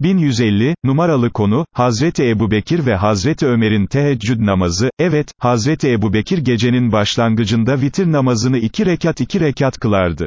1150, numaralı konu, Hazreti Ebubekir ve Hazreti Ömer'in teheccüd namazı, evet, Hazreti Ebubekir gecenin başlangıcında vitir namazını iki rekat iki rekat kılardı.